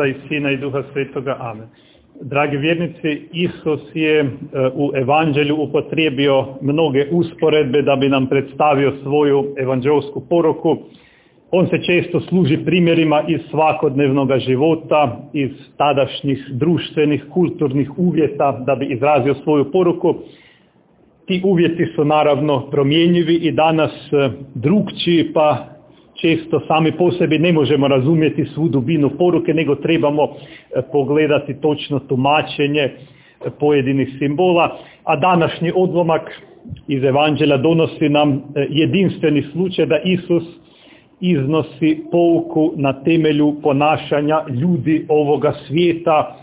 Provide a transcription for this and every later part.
Oca i Sina i Duha Svetoga. Amen. Dragi vjernici, Isus je e, u evanđelju upotrijebio mnoge usporedbe da bi nam predstavio svoju evanđelsku poruku. On se često služi primjerima iz svakodnevnog života, iz tadašnjih društvenih, kulturnih uvjeta da bi izrazio svoju poruku. Ti uvjeti su naravno promjenjivi i danas e, drugčiji, pa često sami po sebi ne možemo razumjeti svu dubinu poruke, nego trebamo e, pogledati točno tumačenje e, pojedinih simbola, a današnji odlomak iz Evanđelja donosi nam e, jedinstveni slučaj da Isus iznosi pouku na temelju ponašanja ljudi ovoga svijeta.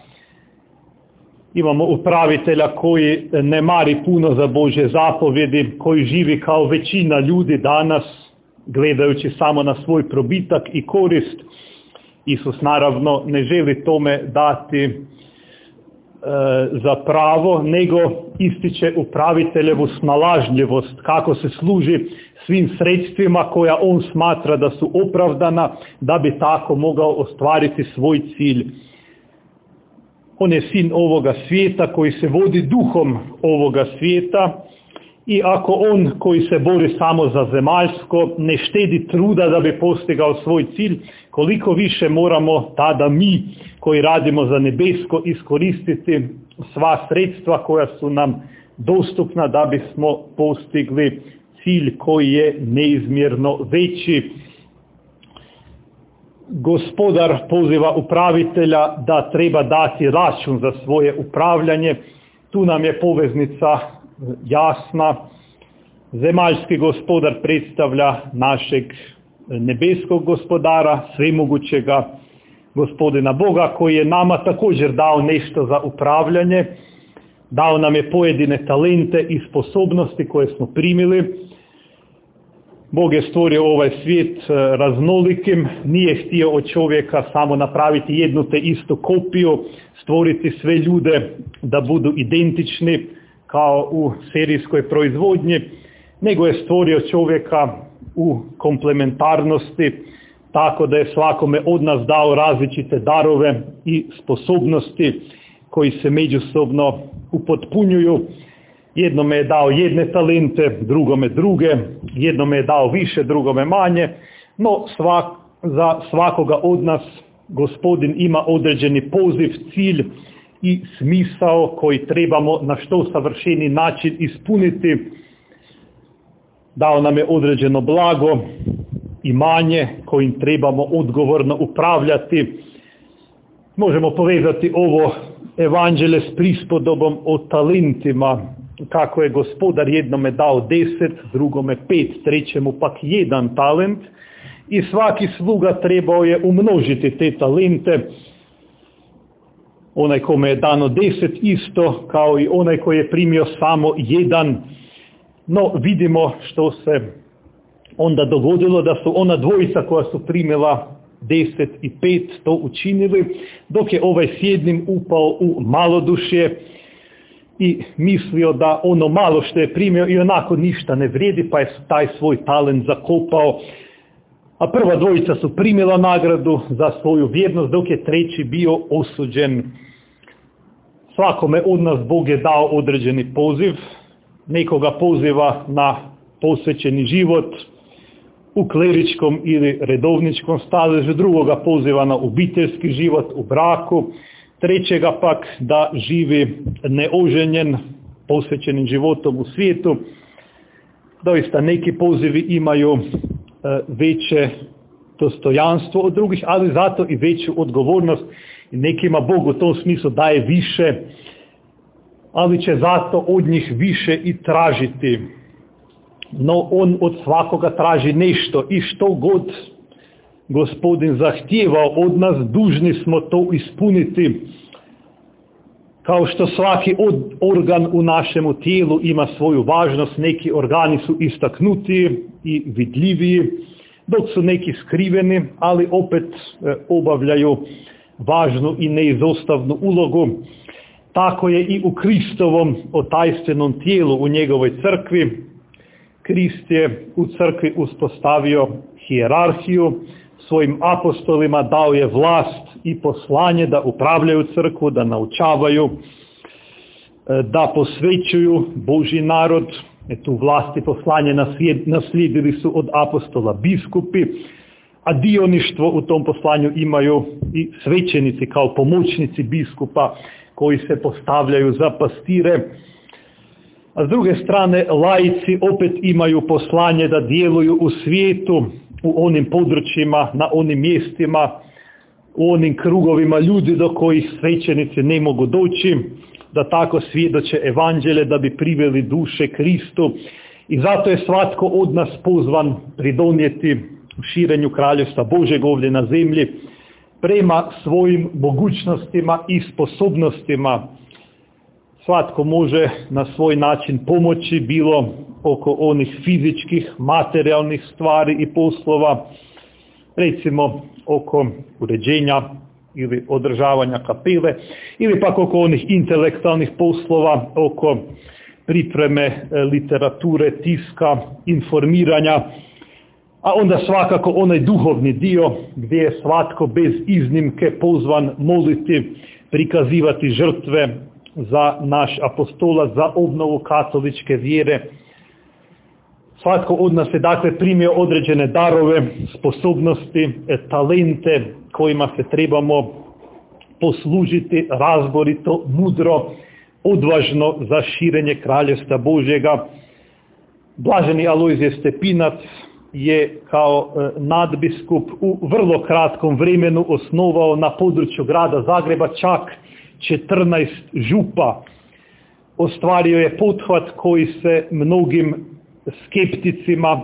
Imamo upravitelja koji ne mari puno za Bože zapovjedi, koji živi kao većina ljudi danas, gledajući samo na svoj probitak i korist. Isus naravno ne želi tome dati e, za pravo, nego ističe upraviteljevu snalažljivost, kako se služi svim sredstvima koja on smatra da su opravdana, da bi tako mogao ostvariti svoj cilj. On je sin ovoga svijeta koji se vodi duhom ovoga svijeta i ako on koji se bori samo za zemaljsko ne štedi truda da bi postigao svoj cilj, koliko više moramo tada mi koji radimo za nebesko iskoristiti sva sredstva koja su nam dostupna da bismo postigli cilj koji je neizmjerno veći. Gospodar poziva upravitelja da treba dati račun za svoje upravljanje. Tu nam je poveznica jasna. Zemaljski gospodar predstavlja našeg nebeskog gospodara, svemogućega gospodina Boga koji je nama također dao nešto za upravljanje, dao nam je pojedine talente i sposobnosti koje smo primili. Bog je stvorio ovaj svijet e, raznolikim, nije htio od čovjeka samo napraviti jednu te istu kopiju, stvoriti sve ljude da budu identični, kao u serijskoj proizvodnji, nego je stvorio čovjeka u komplementarnosti, tako da je svakome od nas dao različite darove i sposobnosti koji se međusobno upotpunjuju. Jednome je dao jedne talente, drugome druge, jednome je dao više, drugome manje, no svak, za svakoga od nas gospodin ima određeni poziv, cilj i smisao koji trebamo na što savršeni način ispuniti. Dao nam je određeno blago, imanje kojim trebamo odgovorno upravljati. Možemo povezati ovo evanđele s prispodobom o talentima, kako je gospodar jednome dao deset, drugome pet, trećemu pak jedan talent i svaki sluga trebao je umnožiti te talente onaj kome je dano deset isto kao i onaj koji je primio samo jedan. No vidimo što se onda dogodilo da su ona dvojica koja su primila deset i pet to učinili, dok je ovaj sjednim upao u malodušje i mislio da ono malo što je primio i onako ništa ne vrijedi, pa je taj svoj talent zakopao. A prva dvojica su primila nagradu za svoju vjernost, dok je treći bio osuđen Svakome od nas Bog je dao određeni poziv, nekoga poziva na posvećeni život u kleričkom ili redovničkom staležu, drugoga poziva na obiteljski život u braku, trećega pak da živi neoženjen, posvećenim životom u svijetu. Doista neki pozivi imaju veće dostojanstvo od drugih, ali zato i veću odgovornost nekima Bog u tom smislu daje više, ali će zato od njih više i tražiti. No on od svakoga traži nešto i što god gospodin zahtijevao od nas, dužni smo to ispuniti. Kao što svaki organ u našemu tijelu ima svoju važnost, neki organi su istaknutiji i vidljiviji, dok su neki skriveni, ali opet e, obavljaju važnu i neizostavnu ulogu. Tako je i u Kristovom otajstvenom tijelu u njegovoj crkvi. Krist je u crkvi uspostavio hijerarhiju, svojim apostolima dao je vlast i poslanje da upravljaju crkvu, da naučavaju, e, da posvećuju Boži narod. E tu vlast i poslanje naslijedili su od apostola biskupi, a dioništvo u tom poslanju imaju i svećenici kao pomoćnici biskupa koji se postavljaju za pastire. A s druge strane, laici opet imaju poslanje da djeluju u svijetu, u onim područjima, na onim mjestima, u onim krugovima ljudi do kojih svećenici ne mogu doći, da tako svjedoče evanđele da bi priveli duše Kristu. I zato je svatko od nas pozvan pridonijeti u širenju kraljevstva Božeg ovdje na zemlji prema svojim mogućnostima i sposobnostima. Svatko može na svoj način pomoći bilo oko onih fizičkih, materijalnih stvari i poslova, recimo oko uređenja ili održavanja kapile, ili pak oko onih intelektualnih poslova, oko pripreme e, literature, tiska, informiranja, a onda svakako onaj duhovni dio gdje je svatko bez iznimke pozvan moliti, prikazivati žrtve za naš apostola, za obnovu katoličke vjere, Svatko od nas je dakle primio određene darove, sposobnosti, e, talente kojima se trebamo poslužiti razborito, mudro, odvažno za širenje kraljevstva Božjega. Blaženi Alojzije Stepinac je kao e, nadbiskup u vrlo kratkom vremenu osnovao na području grada Zagreba čak 14 župa. Ostvario je pothvat koji se mnogim skepticima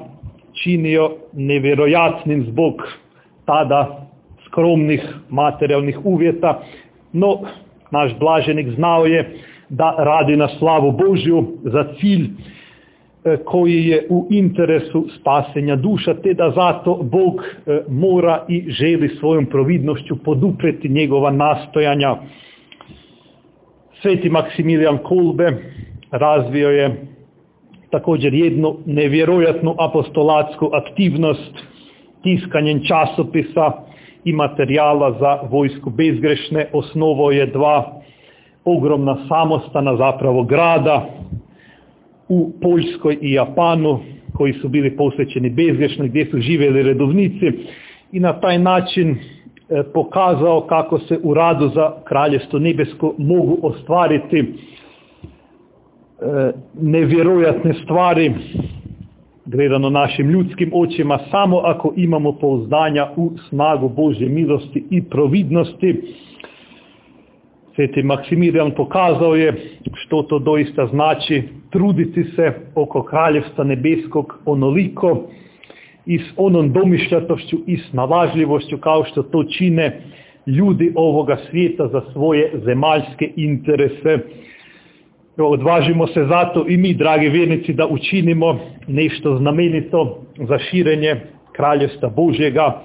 činio nevjerojatnim zbog tada skromnih materijalnih uvjeta, no naš blaženik znao je da radi na slavu Božju za cilj e, koji je u interesu spasenja duša, te da zato Bog e, mora i želi svojom providnošću podupreti njegova nastojanja. Sveti Maksimilijan Kolbe razvio je također jednu nevjerojatnu apostolatsku aktivnost tiskanjem časopisa i materijala za vojsku bezgrešne. Osnovo je dva ogromna samostana zapravo grada u Poljskoj i Japanu koji su bili posvećeni bezgrešno gdje su živjeli redovnici i na taj način e, pokazao kako se u radu za kraljestvo nebesko mogu ostvariti nevjerojatne stvari gledano našim ljudskim očima samo ako imamo pouzdanja u snagu Božje milosti i providnosti. Sveti Maksimilijan pokazao je što to doista znači truditi se oko kraljevstva nebeskog onoliko i s onom domišljatošću i snalažljivošću kao što to čine ljudi ovoga svijeta za svoje zemaljske interese Odvažimo se zato i mi, dragi vjernici, da učinimo nešto znamenito za širenje kraljevstva Božjega,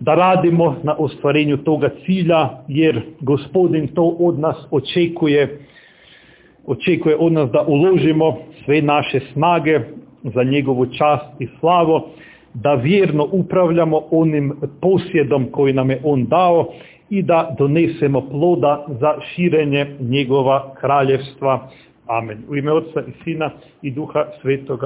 da radimo na ostvarenju toga cilja, jer gospodin to od nas očekuje, očekuje od nas da uložimo sve naše snage za njegovu čast i slavo, da vjerno upravljamo onim posjedom koji nam je on dao i da donesemo ploda za širenje njegova kraljevstva Amen. U ime Otca i Sina i Duha Svetoga.